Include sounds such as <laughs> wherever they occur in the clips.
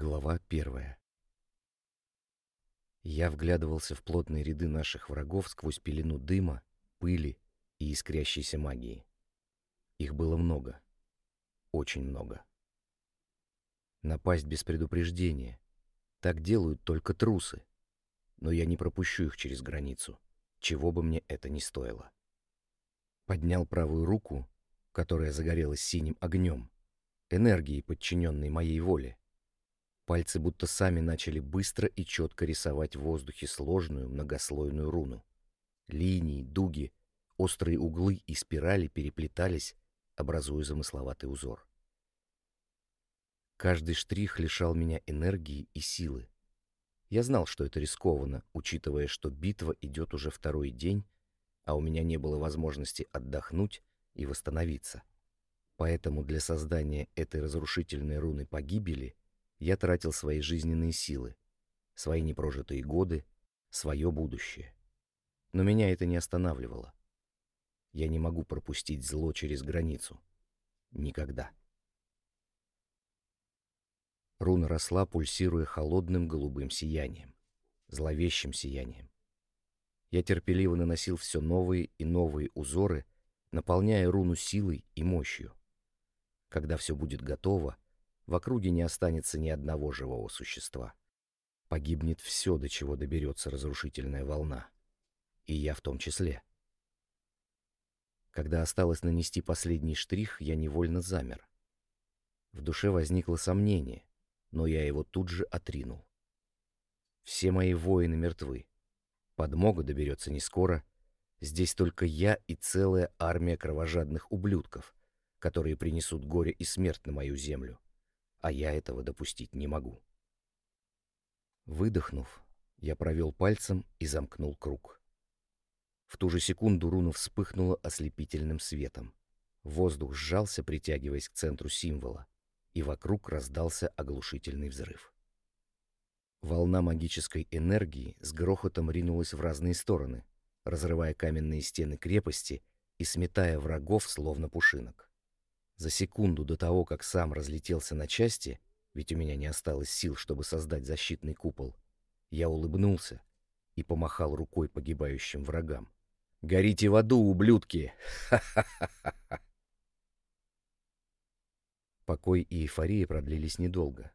Глава первая. Я вглядывался в плотные ряды наших врагов сквозь пелену дыма, пыли и искрящейся магии. Их было много. Очень много. Напасть без предупреждения. Так делают только трусы. Но я не пропущу их через границу, чего бы мне это ни стоило. Поднял правую руку, которая загорелась синим огнем, энергией, подчиненной моей воле, Пальцы будто сами начали быстро и четко рисовать в воздухе сложную многослойную руну. Линии, дуги, острые углы и спирали переплетались, образуя замысловатый узор. Каждый штрих лишал меня энергии и силы. Я знал, что это рискованно, учитывая, что битва идет уже второй день, а у меня не было возможности отдохнуть и восстановиться. Поэтому для создания этой разрушительной руны погибели я тратил свои жизненные силы, свои непрожитые годы, свое будущее. Но меня это не останавливало. Я не могу пропустить зло через границу. Никогда. Руна росла, пульсируя холодным голубым сиянием, зловещим сиянием. Я терпеливо наносил все новые и новые узоры, наполняя руну силой и мощью. Когда все будет готово, в округе не останется ни одного живого существа. Погибнет все, до чего доберется разрушительная волна. И я в том числе. Когда осталось нанести последний штрих, я невольно замер. В душе возникло сомнение, но я его тут же отринул. Все мои воины мертвы. Подмога доберется не скоро. Здесь только я и целая армия кровожадных ублюдков, которые принесут горе и смерть на мою землю а я этого допустить не могу. Выдохнув, я провел пальцем и замкнул круг. В ту же секунду руна вспыхнула ослепительным светом. Воздух сжался, притягиваясь к центру символа, и вокруг раздался оглушительный взрыв. Волна магической энергии с грохотом ринулась в разные стороны, разрывая каменные стены крепости и сметая врагов, словно пушинок. За секунду до того, как сам разлетелся на части, ведь у меня не осталось сил, чтобы создать защитный купол, я улыбнулся и помахал рукой погибающим врагам. «Горите в аду, ублюдки! Ха-ха-ха-ха!» <laughs> Покой и эйфория продлились недолго.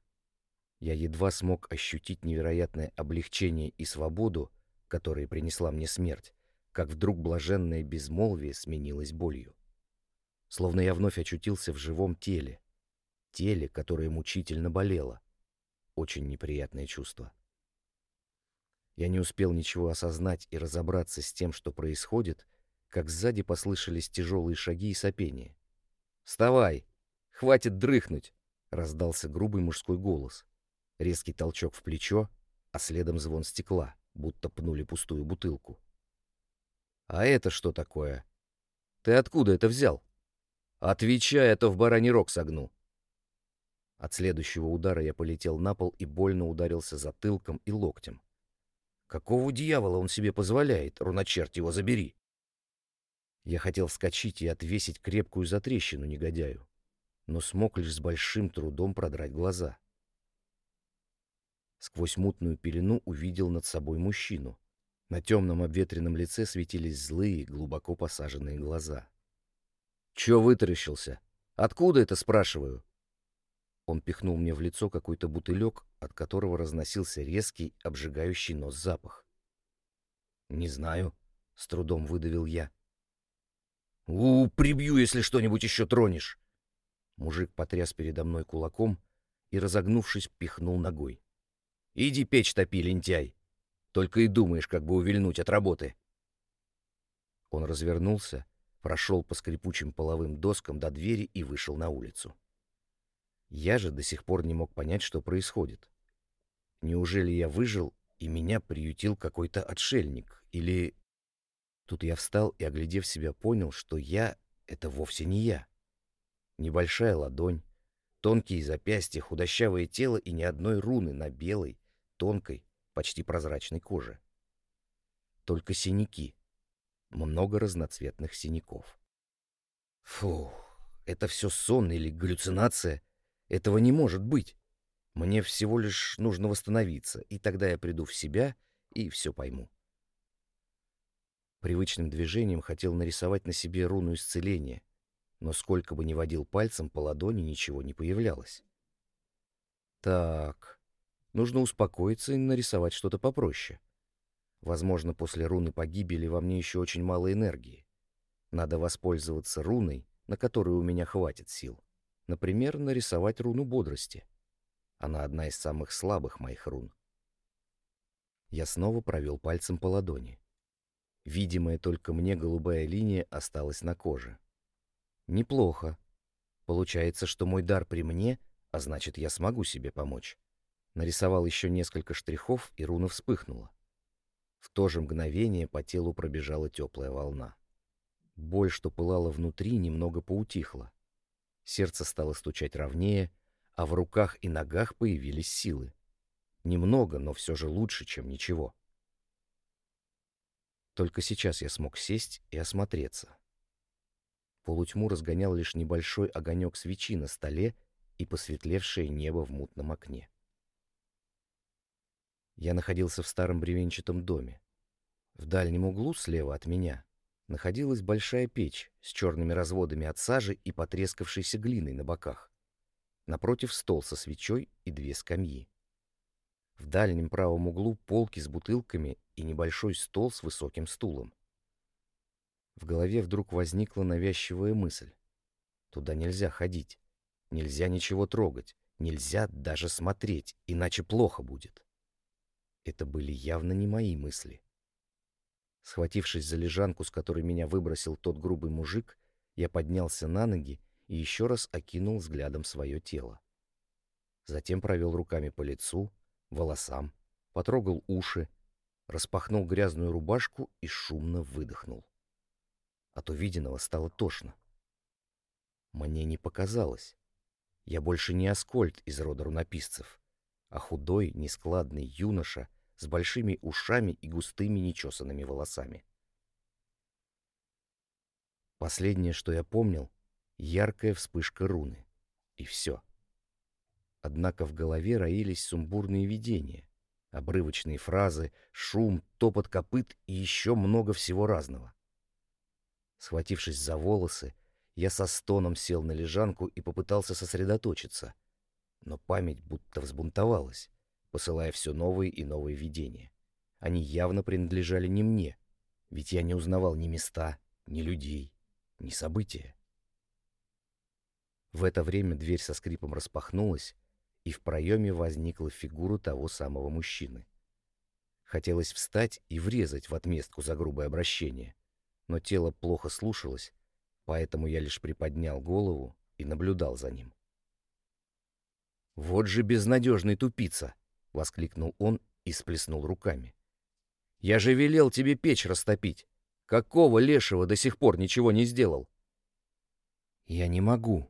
Я едва смог ощутить невероятное облегчение и свободу, которые принесла мне смерть, как вдруг блаженное безмолвие сменилось болью словно я вновь очутился в живом теле. Теле, которое мучительно болело. Очень неприятное чувство. Я не успел ничего осознать и разобраться с тем, что происходит, как сзади послышались тяжелые шаги и сопения. «Вставай! Хватит дрыхнуть!» — раздался грубый мужской голос. Резкий толчок в плечо, а следом звон стекла, будто пнули пустую бутылку. «А это что такое? Ты откуда это взял?» «Отвечай, а то в бараний рог согну!» От следующего удара я полетел на пол и больно ударился затылком и локтем. Какого дьявола он себе позволяет, руночерт его забери? Я хотел вскочить и отвесить крепкую затрещину негодяю, но смог лишь с большим трудом продрать глаза. Сквозь мутную пелену увидел над собой мужчину. На темном обветренном лице светились злые, глубоко посаженные глаза. Чё вытаращился? Откуда это, спрашиваю?» Он пихнул мне в лицо какой-то бутылек, от которого разносился резкий, обжигающий нос запах. «Не знаю», — с трудом выдавил я. «У, прибью, если что-нибудь еще тронешь!» Мужик потряс передо мной кулаком и, разогнувшись, пихнул ногой. «Иди печь топи, лентяй! Только и думаешь, как бы увильнуть от работы!» Он развернулся прошел по скрипучим половым доскам до двери и вышел на улицу. Я же до сих пор не мог понять, что происходит. Неужели я выжил, и меня приютил какой-то отшельник? Или... Тут я встал и, оглядев себя, понял, что я — это вовсе не я. Небольшая ладонь, тонкие запястья, худощавое тело и ни одной руны на белой, тонкой, почти прозрачной коже. Только синяки — много разноцветных синяков. Фу, это все сон или галлюцинация? Этого не может быть. Мне всего лишь нужно восстановиться, и тогда я приду в себя и все пойму. Привычным движением хотел нарисовать на себе руну исцеления, но сколько бы ни водил пальцем, по ладони ничего не появлялось. Так, нужно успокоиться и нарисовать что-то попроще. Возможно, после руны погибели во мне еще очень мало энергии. Надо воспользоваться руной, на которую у меня хватит сил. Например, нарисовать руну бодрости. Она одна из самых слабых моих рун. Я снова провел пальцем по ладони. Видимая только мне голубая линия осталась на коже. Неплохо. Получается, что мой дар при мне, а значит, я смогу себе помочь. Нарисовал еще несколько штрихов, и руна вспыхнула. В то же мгновение по телу пробежала теплая волна. Боль, что пылала внутри, немного поутихла. Сердце стало стучать ровнее, а в руках и ногах появились силы. Немного, но все же лучше, чем ничего. Только сейчас я смог сесть и осмотреться. Полутьму разгонял лишь небольшой огонек свечи на столе и посветлевшее небо в мутном окне. Я находился в старом бревенчатом доме. В дальнем углу слева от меня находилась большая печь с черными разводами от сажи и потрескавшейся глиной на боках. Напротив стол со свечой и две скамьи. В дальнем правом углу полки с бутылками и небольшой стол с высоким стулом. В голове вдруг возникла навязчивая мысль. Туда нельзя ходить, нельзя ничего трогать, нельзя даже смотреть, иначе плохо будет. Это были явно не мои мысли. Схватившись за лежанку, с которой меня выбросил тот грубый мужик, я поднялся на ноги и еще раз окинул взглядом свое тело. Затем провел руками по лицу, волосам, потрогал уши, распахнул грязную рубашку и шумно выдохнул. От увиденного стало тошно. Мне не показалось. Я больше не Аскольд из рода рунописцев, а худой, нескладный юноша с большими ушами и густыми нечесанными волосами. Последнее, что я помнил, яркая вспышка руны. И все. Однако в голове роились сумбурные видения, обрывочные фразы, шум, топот копыт и еще много всего разного. Схватившись за волосы, я со стоном сел на лежанку и попытался сосредоточиться. Но память будто взбунтовалась, посылая все новые и новые видения. Они явно принадлежали не мне, ведь я не узнавал ни места, ни людей, ни события. В это время дверь со скрипом распахнулась, и в проеме возникла фигура того самого мужчины. Хотелось встать и врезать в отместку за грубое обращение, но тело плохо слушалось, поэтому я лишь приподнял голову и наблюдал за ним. «Вот же безнадежный тупица!» — воскликнул он и сплеснул руками. «Я же велел тебе печь растопить! Какого лешего до сих пор ничего не сделал?» «Я не могу!»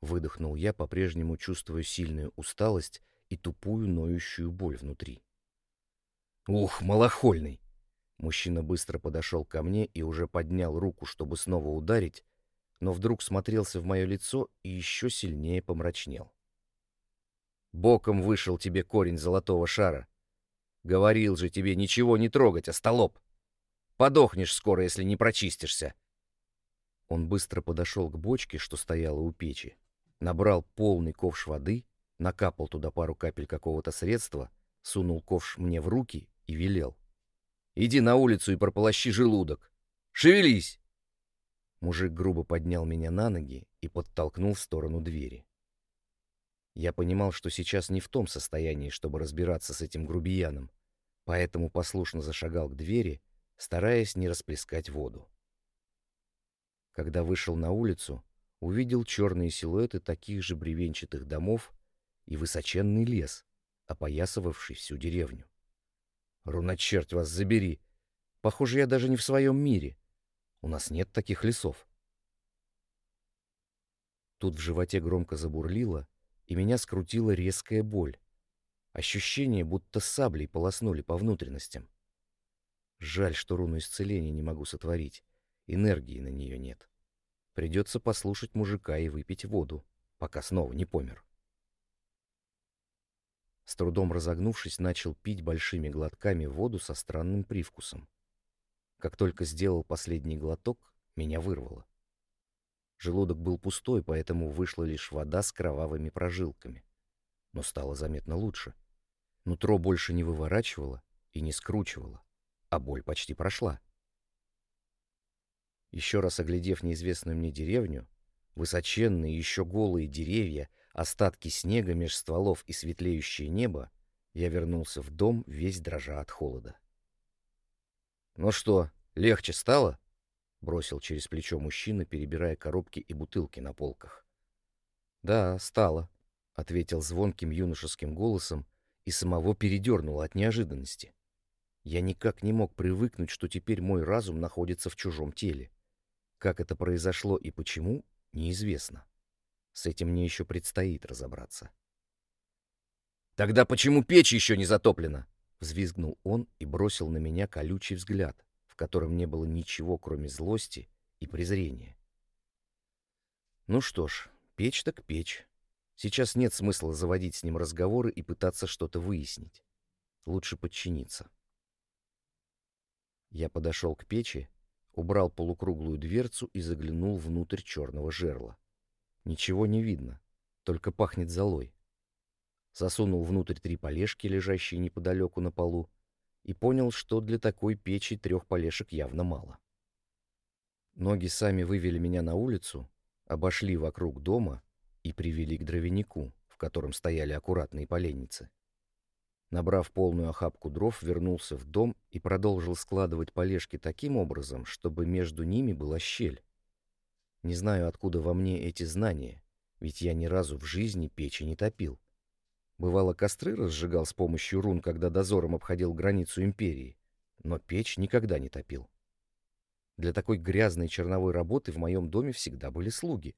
Выдохнул я, по-прежнему чувствуя сильную усталость и тупую ноющую боль внутри. «Ух, малохольный!» Мужчина быстро подошел ко мне и уже поднял руку, чтобы снова ударить, но вдруг смотрелся в мое лицо и еще сильнее помрачнел. «Боком вышел тебе корень золотого шара. Говорил же тебе ничего не трогать, остолоп! Подохнешь скоро, если не прочистишься!» Он быстро подошел к бочке, что стояла у печи, набрал полный ковш воды, накапал туда пару капель какого-то средства, сунул ковш мне в руки и велел. «Иди на улицу и прополощи желудок! Шевелись!» Мужик грубо поднял меня на ноги и подтолкнул в сторону двери. Я понимал, что сейчас не в том состоянии, чтобы разбираться с этим грубияном, поэтому послушно зашагал к двери, стараясь не расплескать воду. Когда вышел на улицу, увидел черные силуэты таких же бревенчатых домов и высоченный лес, опоясывавший всю деревню. Руночерть вас забери! Похоже, я даже не в своем мире. У нас нет таких лесов. Тут в животе громко забурлило, и меня скрутила резкая боль. Ощущение, будто саблей полоснули по внутренностям. Жаль, что руну исцеления не могу сотворить. Энергии на нее нет. Придется послушать мужика и выпить воду, пока снова не помер. С трудом разогнувшись, начал пить большими глотками воду со странным привкусом. Как только сделал последний глоток, меня вырвало. Желудок был пустой, поэтому вышла лишь вода с кровавыми прожилками. Но стало заметно лучше. Нутро больше не выворачивало и не скручивало, а боль почти прошла. Еще раз оглядев неизвестную мне деревню, высоченные еще голые деревья, остатки снега меж стволов и светлеющее небо, я вернулся в дом, весь дрожа от холода. «Ну что, легче стало?» — бросил через плечо мужчина, перебирая коробки и бутылки на полках. «Да, стало», — ответил звонким юношеским голосом и самого передернуло от неожиданности. Я никак не мог привыкнуть, что теперь мой разум находится в чужом теле. Как это произошло и почему, неизвестно. С этим мне еще предстоит разобраться. «Тогда почему печь еще не затоплена?» Взвизгнул он и бросил на меня колючий взгляд, в котором не было ничего, кроме злости и презрения. Ну что ж, печь так печь. Сейчас нет смысла заводить с ним разговоры и пытаться что-то выяснить. Лучше подчиниться. Я подошел к печи, убрал полукруглую дверцу и заглянул внутрь черного жерла. Ничего не видно, только пахнет золой засунул внутрь три полежки, лежащие неподалеку на полу, и понял, что для такой печи трех полешек явно мало. Ноги сами вывели меня на улицу, обошли вокруг дома и привели к дровянику, в котором стояли аккуратные поленницы. Набрав полную охапку дров, вернулся в дом и продолжил складывать полежки таким образом, чтобы между ними была щель. Не знаю, откуда во мне эти знания, ведь я ни разу в жизни печи не топил. Бывало, костры разжигал с помощью рун, когда дозором обходил границу империи, но печь никогда не топил. Для такой грязной черновой работы в моем доме всегда были слуги.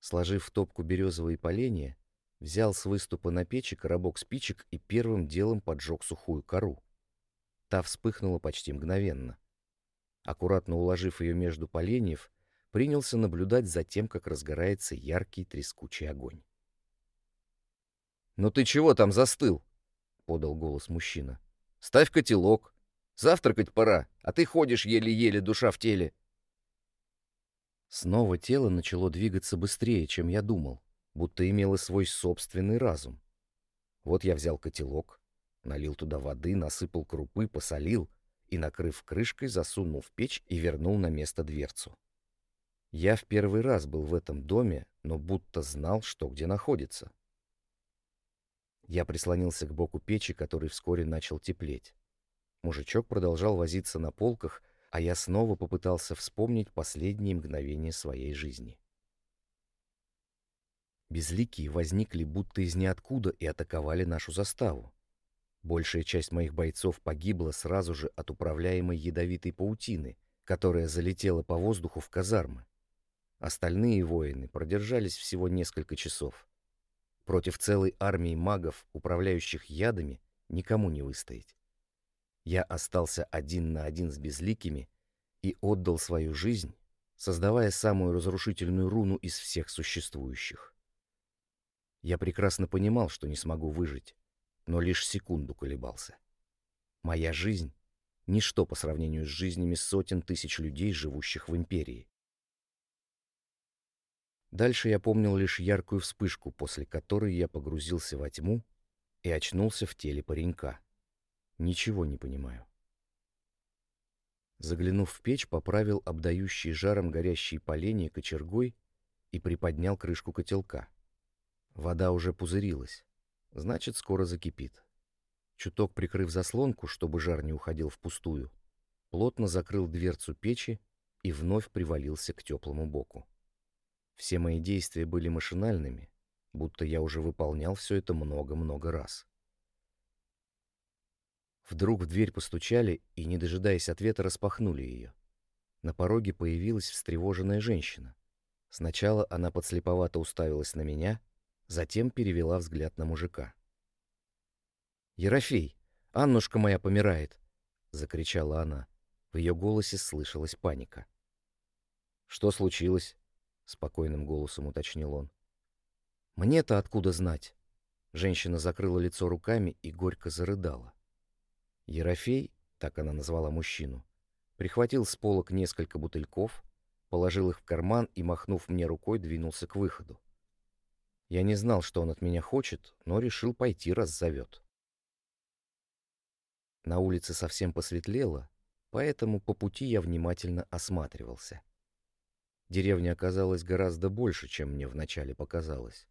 Сложив в топку березовые поленья, взял с выступа на печи коробок спичек и первым делом поджег сухую кору. Та вспыхнула почти мгновенно. Аккуратно уложив ее между поленьев, принялся наблюдать за тем, как разгорается яркий трескучий огонь. «Ну ты чего там застыл?» — подал голос мужчина. «Ставь котелок. Завтракать пора, а ты ходишь еле-еле, душа в теле». Снова тело начало двигаться быстрее, чем я думал, будто имело свой собственный разум. Вот я взял котелок, налил туда воды, насыпал крупы, посолил и, накрыв крышкой, засунул в печь и вернул на место дверцу. Я в первый раз был в этом доме, но будто знал, что где находится. Я прислонился к боку печи, который вскоре начал теплеть. Мужичок продолжал возиться на полках, а я снова попытался вспомнить последние мгновения своей жизни. Безликие возникли будто из ниоткуда и атаковали нашу заставу. Большая часть моих бойцов погибла сразу же от управляемой ядовитой паутины, которая залетела по воздуху в казармы. Остальные воины продержались всего несколько часов. Против целой армии магов, управляющих ядами, никому не выстоять. Я остался один на один с безликими и отдал свою жизнь, создавая самую разрушительную руну из всех существующих. Я прекрасно понимал, что не смогу выжить, но лишь секунду колебался. Моя жизнь — ничто по сравнению с жизнями сотен тысяч людей, живущих в Империи. Дальше я помнил лишь яркую вспышку, после которой я погрузился во тьму и очнулся в теле паренька. Ничего не понимаю. Заглянув в печь, поправил обдающий жаром горящие поленья кочергой и приподнял крышку котелка. Вода уже пузырилась. Значит, скоро закипит. Чуток прикрыв заслонку, чтобы жар не уходил впустую, плотно закрыл дверцу печи и вновь привалился к теплому боку. Все мои действия были машинальными, будто я уже выполнял все это много-много раз. Вдруг в дверь постучали и, не дожидаясь ответа, распахнули ее. На пороге появилась встревоженная женщина. Сначала она подслеповато уставилась на меня, затем перевела взгляд на мужика. «Ерофей, Аннушка моя помирает!» — закричала она. В ее голосе слышалась паника. «Что случилось?» Спокойным голосом уточнил он. Мне-то откуда знать? Женщина закрыла лицо руками и горько зарыдала. Ерофей, так она назвала мужчину, прихватил с полок несколько бутыльков, положил их в карман и, махнув мне рукой, двинулся к выходу. Я не знал, что он от меня хочет, но решил пойти, раз зовет. На улице совсем посветлело, поэтому по пути я внимательно осматривался. Деревня оказалась гораздо больше, чем мне вначале показалось.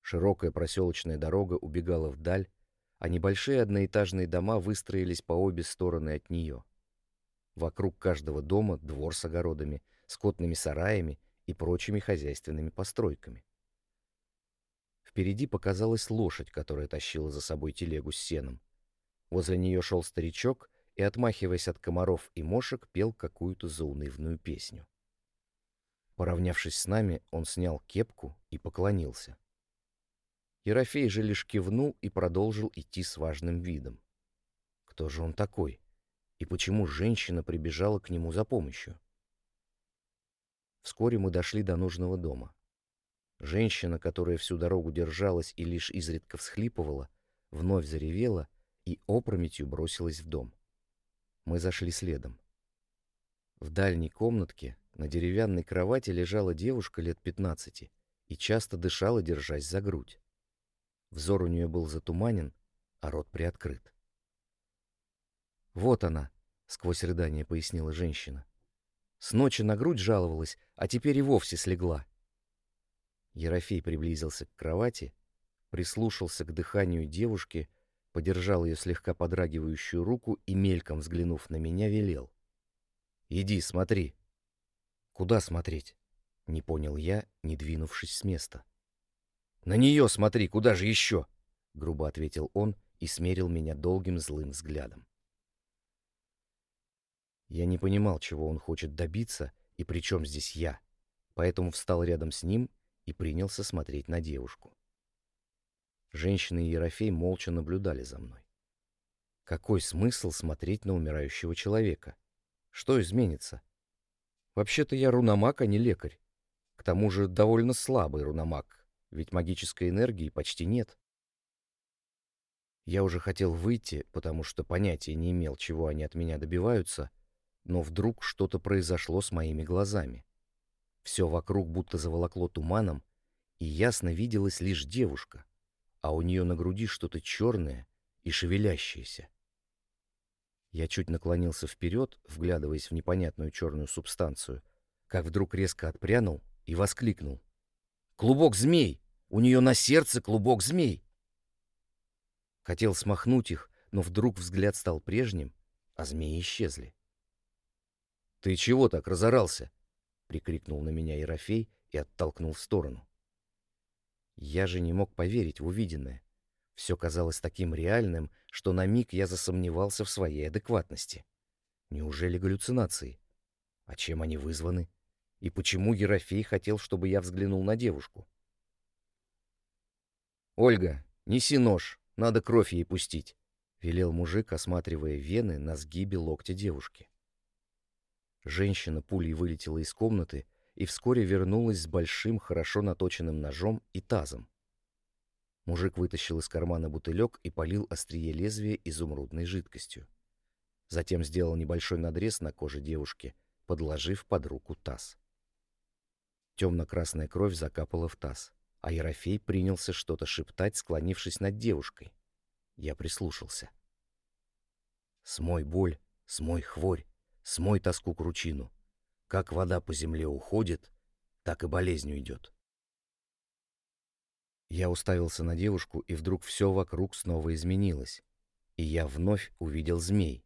Широкая проселочная дорога убегала вдаль, а небольшие одноэтажные дома выстроились по обе стороны от нее. Вокруг каждого дома двор с огородами, скотными сараями и прочими хозяйственными постройками. Впереди показалась лошадь, которая тащила за собой телегу с сеном. Возле нее шел старичок и, отмахиваясь от комаров и мошек, пел какую-то заунывную песню. Поравнявшись с нами, он снял кепку и поклонился. Ерофей же лишь кивнул и продолжил идти с важным видом. Кто же он такой? И почему женщина прибежала к нему за помощью? Вскоре мы дошли до нужного дома. Женщина, которая всю дорогу держалась и лишь изредка всхлипывала, вновь заревела и опрометью бросилась в дом. Мы зашли следом. В дальней комнатке на деревянной кровати лежала девушка лет пятнадцати и часто дышала, держась за грудь. Взор у нее был затуманен, а рот приоткрыт. «Вот она», — сквозь рыдание пояснила женщина. «С ночи на грудь жаловалась, а теперь и вовсе слегла». Ерофей приблизился к кровати, прислушался к дыханию девушки, подержал ее слегка подрагивающую руку и, мельком взглянув на меня, велел. «Иди, смотри». «Куда смотреть?» — не понял я, не двинувшись с места. «На нее смотри, куда же еще?» — грубо ответил он и смерил меня долгим злым взглядом. Я не понимал, чего он хочет добиться и при чем здесь я, поэтому встал рядом с ним и принялся смотреть на девушку. Женщина и Ерофей молча наблюдали за мной. Какой смысл смотреть на умирающего человека? Что изменится? Вообще-то я руномаг, а не лекарь. К тому же довольно слабый руномаг, ведь магической энергии почти нет. Я уже хотел выйти, потому что понятия не имел, чего они от меня добиваются, но вдруг что-то произошло с моими глазами. Все вокруг будто заволокло туманом, и ясно виделась лишь девушка, а у нее на груди что-то черное и шевелящееся. Я чуть наклонился вперед, вглядываясь в непонятную черную субстанцию, как вдруг резко отпрянул и воскликнул. Клубок змей! У нее на сердце клубок змей!» Хотел смахнуть их, но вдруг взгляд стал прежним, а змеи исчезли. «Ты чего так разорался?» — прикрикнул на меня Ерофей и оттолкнул в сторону. Я же не мог поверить в увиденное. Все казалось таким реальным, что на миг я засомневался в своей адекватности. Неужели галлюцинации? А чем они вызваны? И почему Ерофей хотел, чтобы я взглянул на девушку? «Ольга, неси нож, надо кровь ей пустить», — велел мужик, осматривая вены на сгибе локтя девушки. Женщина пулей вылетела из комнаты и вскоре вернулась с большим, хорошо наточенным ножом и тазом. Мужик вытащил из кармана бутылек и полил острие лезвия изумрудной жидкостью. Затем сделал небольшой надрез на коже девушки, подложив под руку таз. Темно-красная кровь закапала в таз, а Ерофей принялся что-то шептать, склонившись над девушкой. Я прислушался. «Смой боль, смой хворь, смой тоску кручину. Как вода по земле уходит, так и болезнь уйдет». Я уставился на девушку, и вдруг все вокруг снова изменилось, и я вновь увидел змей.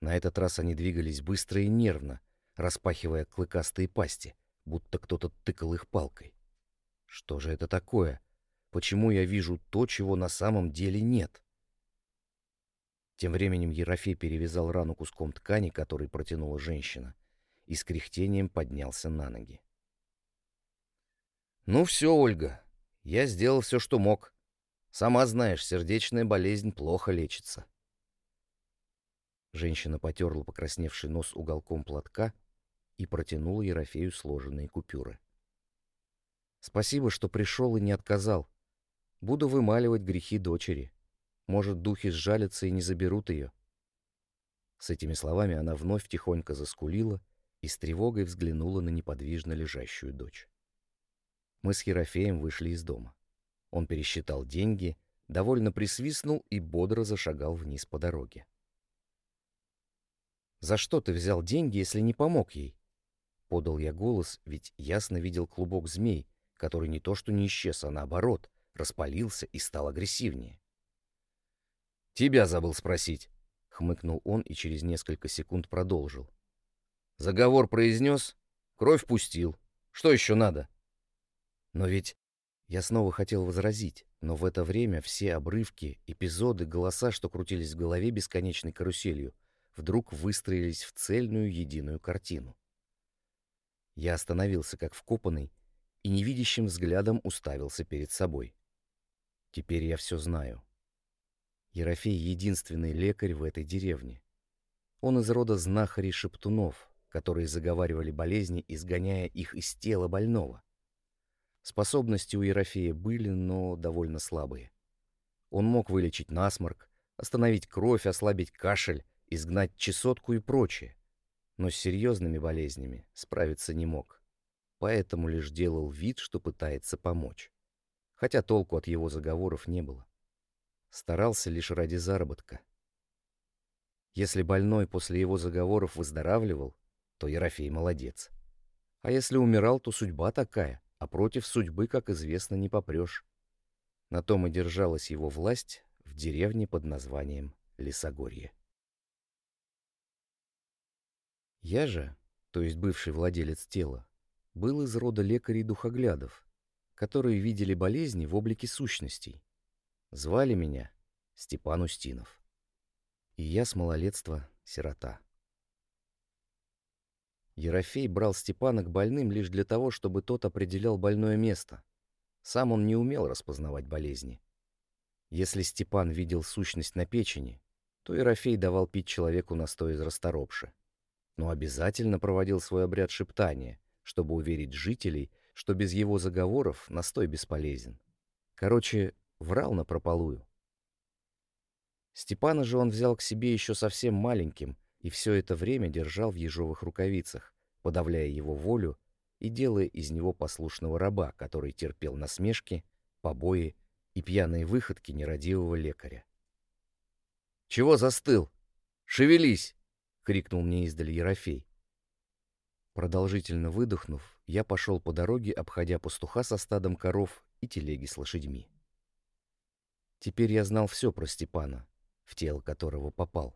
На этот раз они двигались быстро и нервно, распахивая клыкастые пасти — будто кто-то тыкал их палкой. Что же это такое? Почему я вижу то, чего на самом деле нет? Тем временем Ерофей перевязал рану куском ткани, который протянула женщина, и с кряхтением поднялся на ноги. «Ну все, Ольга, я сделал все, что мог. Сама знаешь, сердечная болезнь плохо лечится». Женщина потерла покрасневший нос уголком платка и протянул Ерофею сложенные купюры. «Спасибо, что пришел и не отказал. Буду вымаливать грехи дочери. Может, духи сжалятся и не заберут ее. С этими словами она вновь тихонько заскулила и с тревогой взглянула на неподвижно лежащую дочь. Мы с Ерофеем вышли из дома. Он пересчитал деньги, довольно присвистнул и бодро зашагал вниз по дороге. «За что ты взял деньги, если не помог ей?» Подал я голос, ведь ясно видел клубок змей, который не то что не исчез, а наоборот, распалился и стал агрессивнее. «Тебя забыл спросить», — хмыкнул он и через несколько секунд продолжил. «Заговор произнес, кровь пустил. Что еще надо?» «Но ведь...» Я снова хотел возразить, но в это время все обрывки, эпизоды, голоса, что крутились в голове бесконечной каруселью, вдруг выстроились в цельную единую картину. Я остановился как вкопанный и невидящим взглядом уставился перед собой. Теперь я все знаю. Ерофей — единственный лекарь в этой деревне. Он из рода знахарей-шептунов, которые заговаривали болезни, изгоняя их из тела больного. Способности у Ерофея были, но довольно слабые. Он мог вылечить насморк, остановить кровь, ослабить кашель, изгнать чесотку и прочее. Но с серьезными болезнями справиться не мог. Поэтому лишь делал вид, что пытается помочь хотя толку от его заговоров не было. Старался лишь ради заработка. Если больной после его заговоров выздоравливал, то Ерофей молодец. А если умирал, то судьба такая, а против судьбы, как известно, не попрешь. На том и держалась его власть в деревне под названием Лесогорье. Я же, то есть бывший владелец тела, был из рода лекарей-духоглядов, которые видели болезни в облике сущностей. Звали меня Степан Устинов. И я с малолетства сирота. Ерофей брал Степана к больным лишь для того, чтобы тот определял больное место. Сам он не умел распознавать болезни. Если Степан видел сущность на печени, то Ерофей давал пить человеку настой из расторопши. Но обязательно проводил свой обряд шептания, чтобы уверить жителей, что без его заговоров настой бесполезен. Короче, врал напропалую. Степана же он взял к себе еще совсем маленьким и все это время держал в ежовых рукавицах, подавляя его волю и делая из него послушного раба, который терпел насмешки, побои и пьяные выходки нерадивого лекаря. «Чего застыл? Шевелись!» — крикнул мне издали Ерофей. Продолжительно выдохнув, я пошел по дороге, обходя пастуха со стадом коров и телеги с лошадьми. Теперь я знал все про Степана, в тело которого попал.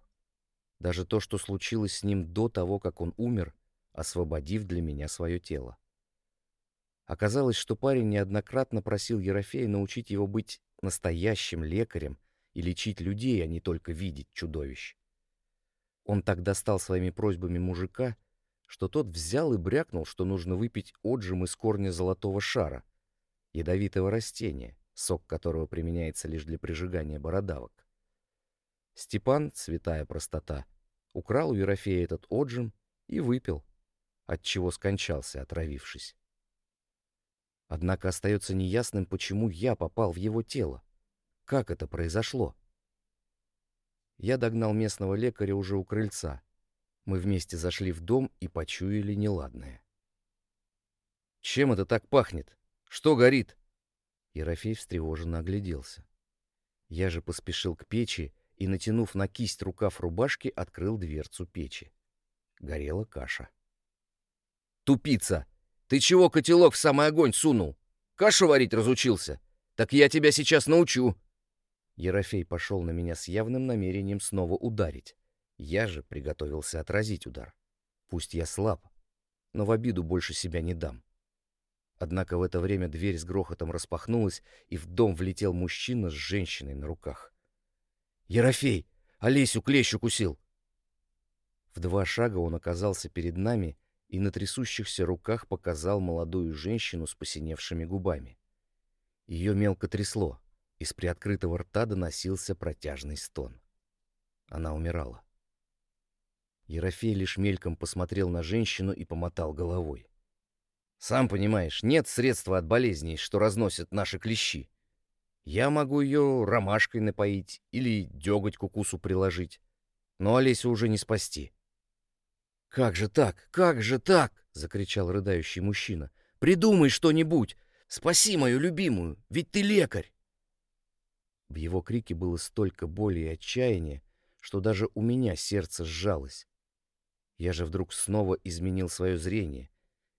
Даже то, что случилось с ним до того, как он умер, освободив для меня свое тело. Оказалось, что парень неоднократно просил Ерофея научить его быть настоящим лекарем и лечить людей, а не только видеть чудовищ. Он так достал своими просьбами мужика — что тот взял и брякнул, что нужно выпить отжим из корня золотого шара, ядовитого растения, сок которого применяется лишь для прижигания бородавок. Степан, святая простота, украл у Ерофея этот отжим и выпил, отчего скончался, отравившись. Однако остается неясным, почему я попал в его тело. Как это произошло? Я догнал местного лекаря уже у крыльца — мы вместе зашли в дом и почуяли неладное. «Чем это так пахнет? Что горит?» Ерофей встревоженно огляделся. Я же поспешил к печи и, натянув на кисть рукав рубашки, открыл дверцу печи. Горела каша. «Тупица! Ты чего котелок в самый огонь сунул? Кашу варить разучился? Так я тебя сейчас научу!» Ерофей пошел на меня с явным намерением снова ударить. Я же приготовился отразить удар. Пусть я слаб, но в обиду больше себя не дам. Однако в это время дверь с грохотом распахнулась, и в дом влетел мужчина с женщиной на руках. «Ерофей! Олесю клещ укусил!» В два шага он оказался перед нами и на трясущихся руках показал молодую женщину с посиневшими губами. Ее мелко трясло, из приоткрытого рта доносился протяжный стон. Она умирала. Ерофей лишь мельком посмотрел на женщину и помотал головой. «Сам понимаешь, нет средства от болезней, что разносят наши клещи. Я могу ее ромашкой напоить или деготь кукусу приложить. Но Олесю уже не спасти. «Как же так? Как же так?» — закричал рыдающий мужчина. «Придумай что-нибудь! Спаси мою любимую, ведь ты лекарь!» В его крике было столько боли и отчаяния, что даже у меня сердце сжалось. Я же вдруг снова изменил свое зрение.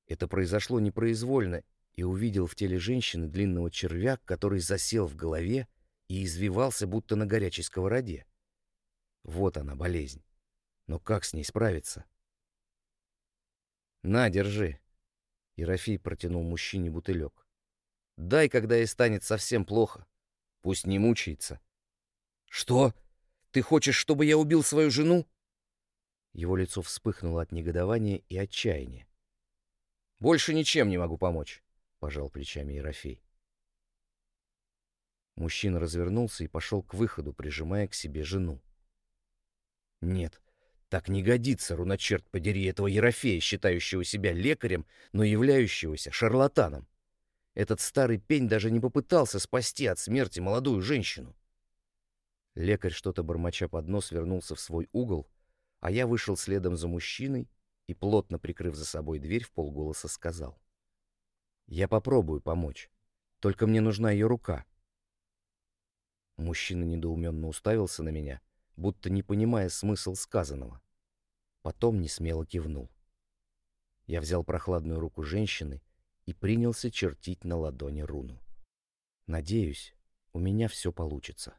Это произошло непроизвольно, и увидел в теле женщины длинного червя, который засел в голове и извивался, будто на горячей сковороде. Вот она, болезнь. Но как с ней справиться? «На, держи!» Ерофей протянул мужчине бутылек. «Дай, когда ей станет совсем плохо. Пусть не мучается». «Что? Ты хочешь, чтобы я убил свою жену?» Его лицо вспыхнуло от негодования и отчаяния. «Больше ничем не могу помочь», — пожал плечами Ерофей. Мужчина развернулся и пошел к выходу, прижимая к себе жену. «Нет, так не годится, руночерт подери этого Ерофея, считающего себя лекарем, но являющегося шарлатаном. Этот старый пень даже не попытался спасти от смерти молодую женщину. Лекарь, что-то бормоча под нос, вернулся в свой угол, а я вышел следом за мужчиной и, плотно прикрыв за собой дверь, в полголоса сказал. «Я попробую помочь, только мне нужна ее рука». Мужчина недоуменно уставился на меня — будто не понимая смысл сказанного. Потом несмело кивнул. Я взял прохладную руку женщины и принялся чертить на ладони руну. Надеюсь, у меня все получится.